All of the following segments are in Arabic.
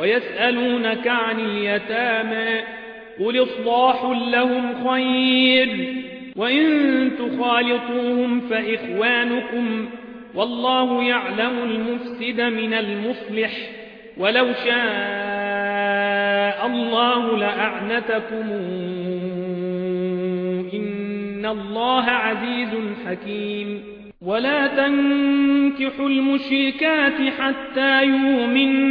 ويسألونك عن اليتامى قل إصلاح لهم خير وإن تخالطوهم فإخوانكم والله يعلم المفسد من المصلح ولو شاء الله لأعنتكم إن الله عزيز حكيم ولا تنكحوا المشركات حتى يؤمن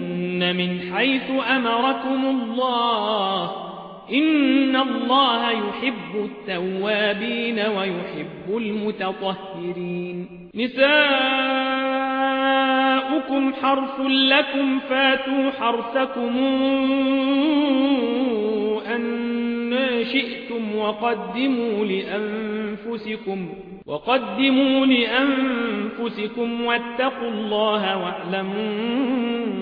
من حيث أمركم الله إن الله يحب التوابين ويحب المتطهرين نساؤكم حرث لكم فاتوا حرثكم أن شئتم وقدموا لأنفسكم وقدموا لأنفسكم واتقوا الله واعلموا